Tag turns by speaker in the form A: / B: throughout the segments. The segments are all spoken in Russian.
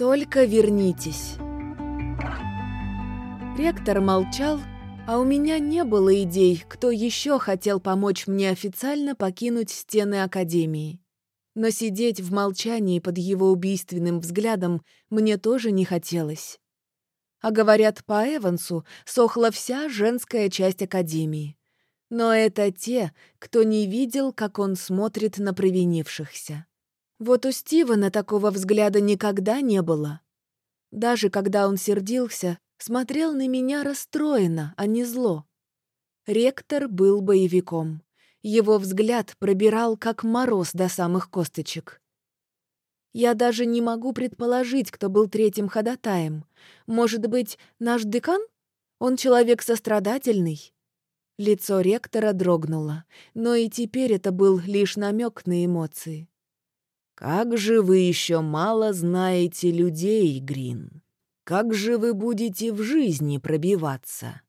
A: Только вернитесь. Ректор молчал, а у меня не было идей, кто еще хотел помочь мне официально покинуть стены Академии. Но сидеть в молчании под его убийственным взглядом мне тоже не хотелось. А говорят, по Эвансу сохла вся женская часть Академии. Но это те, кто не видел, как он смотрит на провинившихся. Вот у Стивена такого взгляда никогда не было. Даже когда он сердился, смотрел на меня расстроенно, а не зло. Ректор был боевиком. Его взгляд пробирал, как мороз до самых косточек. Я даже не могу предположить, кто был третьим ходатаем. Может быть, наш декан? Он человек сострадательный. Лицо ректора дрогнуло, но и теперь это был лишь намек на эмоции.
B: «Как же вы еще мало знаете людей, Грин!» Как же вы будете в жизни пробиваться?»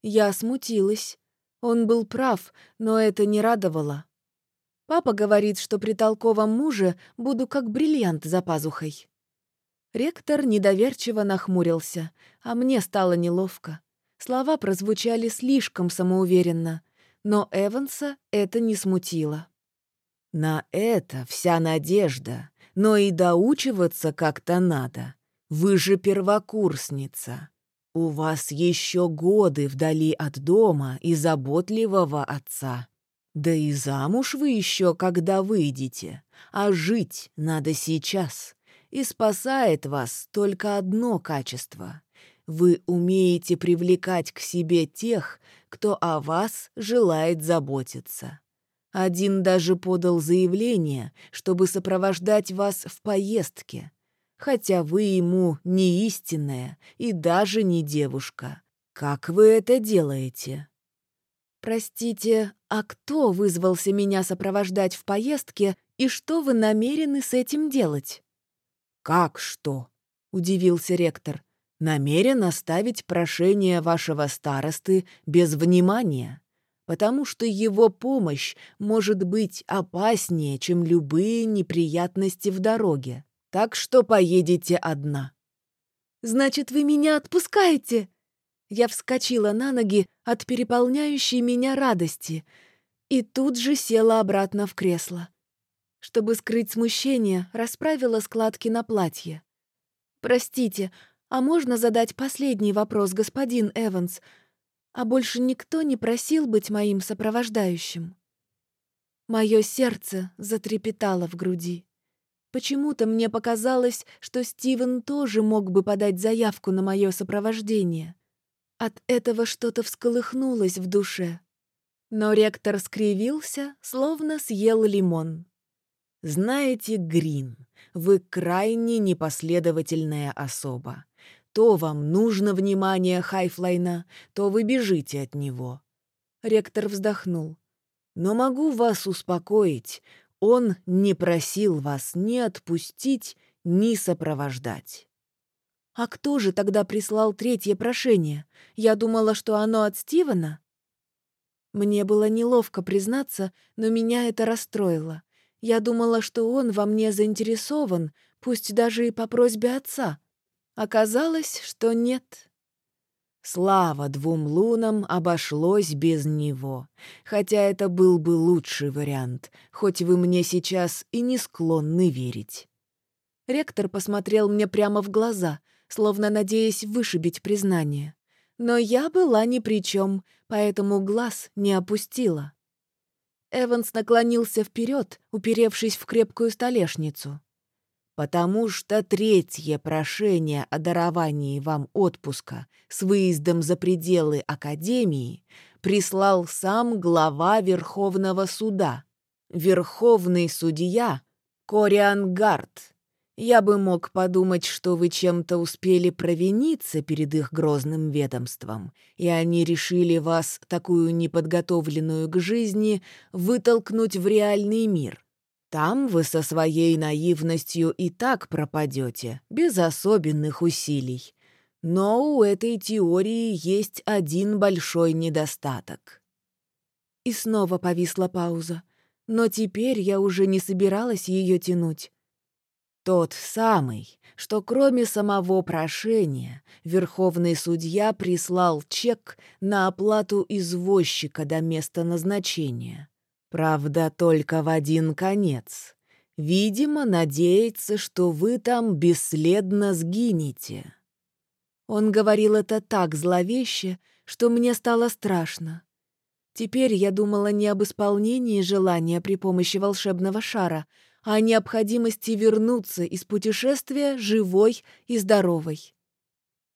A: Я смутилась. Он был прав, но это не радовало. Папа говорит, что при толковом муже буду как бриллиант за пазухой. Ректор недоверчиво нахмурился, а мне стало неловко. Слова прозвучали слишком самоуверенно, но Эванса это не смутило.
B: «На это вся надежда, но и доучиваться как-то надо. Вы же первокурсница. У вас еще годы вдали от дома и заботливого отца. Да и замуж вы еще когда выйдете, а жить надо сейчас. И спасает вас только одно качество. Вы умеете привлекать к себе тех, кто о вас желает заботиться. Один даже подал заявление, чтобы сопровождать вас в поездке, хотя вы ему не истинная и даже не девушка. Как вы это делаете?»
A: «Простите, а кто вызвался меня сопровождать в поездке, и что вы намерены с этим делать?»
B: «Как что?» — удивился ректор. «Намерен оставить прошение вашего старосты без внимания, потому что его помощь может быть опаснее, чем любые неприятности в дороге. Так что поедете одна».
A: «Значит, вы меня отпускаете?» Я вскочила на ноги от переполняющей меня радости и тут же села обратно в кресло. Чтобы скрыть смущение, расправила складки на платье. «Простите, а можно задать последний вопрос, господин Эванс? А больше никто не просил быть моим сопровождающим?» Мое сердце затрепетало в груди. Почему-то мне показалось, что Стивен тоже мог бы подать заявку на мое сопровождение. От этого что-то всколыхнулось в душе. Но ректор скривился, словно съел лимон.
B: «Знаете, Грин, вы крайне непоследовательная особа. То вам нужно внимание Хайфлайна, то вы бежите от него».
A: Ректор вздохнул.
B: «Но могу вас успокоить, он не просил вас ни отпустить, ни сопровождать.
A: А кто же тогда прислал третье прошение? Я думала, что оно от Стивена. Мне было неловко признаться, но меня это расстроило. Я думала, что он во мне заинтересован, пусть даже и по просьбе отца. Оказалось, что нет.
B: Слава двум лунам обошлось без него, хотя это был бы лучший вариант, хоть вы мне сейчас и не склонны верить.
A: Ректор посмотрел мне прямо в глаза, словно надеясь вышибить признание. Но я была ни при чем, поэтому глаз не опустила. Эванс наклонился вперед, уперевшись в крепкую столешницу
B: потому что третье прошение о даровании вам отпуска с выездом за пределы Академии прислал сам глава Верховного суда, Верховный судья Кориан Гард. Я бы мог подумать, что вы чем-то успели провиниться перед их грозным ведомством, и они решили вас, такую неподготовленную к жизни, вытолкнуть в реальный мир — там вы со своей наивностью и так пропадете, без особенных усилий. Но у этой теории есть один большой недостаток.
A: И снова повисла пауза. Но теперь я уже не собиралась ее тянуть.
B: Тот самый, что кроме самого прошения верховный судья прислал чек на оплату извозчика до места назначения. Правда, только в один конец. Видимо, надеется, что вы там бесследно сгинете.
A: Он говорил это так зловеще, что мне стало страшно. Теперь я думала не об исполнении желания при помощи волшебного шара, а о необходимости вернуться из путешествия живой и здоровой.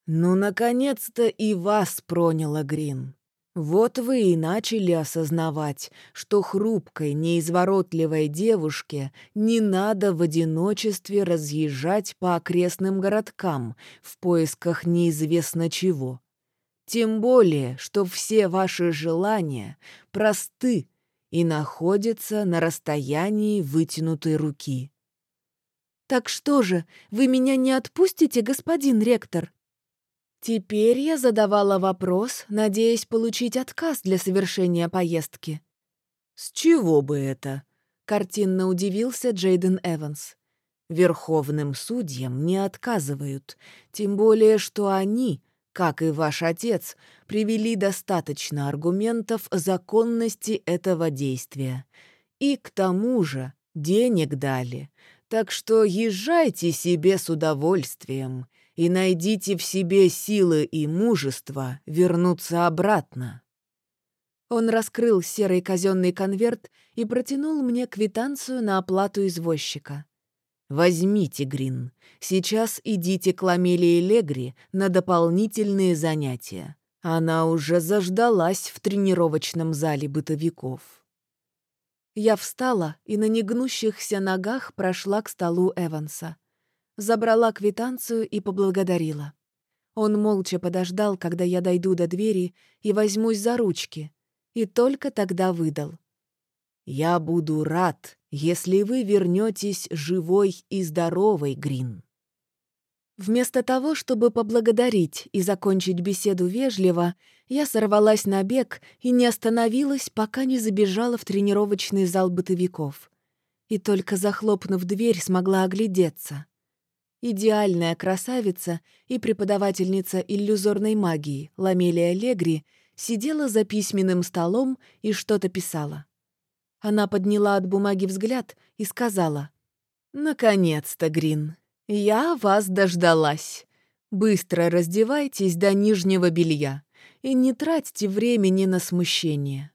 B: «Ну, наконец-то и вас проняло, Грин. Вот вы и начали осознавать, что хрупкой, неизворотливой девушке не надо в одиночестве разъезжать по окрестным городкам в поисках неизвестно чего. Тем более, что все ваши желания просты и находятся на расстоянии вытянутой руки.
A: «Так что же, вы меня не отпустите, господин ректор?» Теперь я задавала вопрос, надеясь получить отказ для совершения поездки.
B: «С чего бы это?» — картинно удивился Джейден Эванс. «Верховным судьям не отказывают, тем более, что они, как и ваш отец, привели достаточно аргументов законности этого действия. И к тому же денег дали, так что езжайте себе с удовольствием» и найдите в себе силы и мужество вернуться обратно».
A: Он раскрыл серый казенный конверт и протянул мне квитанцию на оплату извозчика.
B: «Возьмите, Грин. Сейчас идите к Ламелии Легри на дополнительные занятия. Она уже заждалась в тренировочном зале бытовиков».
A: Я встала и на негнущихся ногах прошла к столу Эванса забрала квитанцию и поблагодарила. Он молча подождал, когда я дойду до двери и возьмусь за ручки, и только тогда выдал.
B: «Я буду рад, если вы вернетесь живой и здоровой, Грин».
A: Вместо того, чтобы поблагодарить и закончить беседу вежливо, я сорвалась на бег и не остановилась, пока не забежала в тренировочный зал бытовиков. И только захлопнув дверь, смогла оглядеться идеальная красавица и преподавательница иллюзорной магии Ламелия Легри сидела за письменным столом и что-то писала. Она подняла от бумаги взгляд и сказала, «Наконец-то, Грин, я вас дождалась. Быстро раздевайтесь до нижнего белья и не тратьте времени на смущение.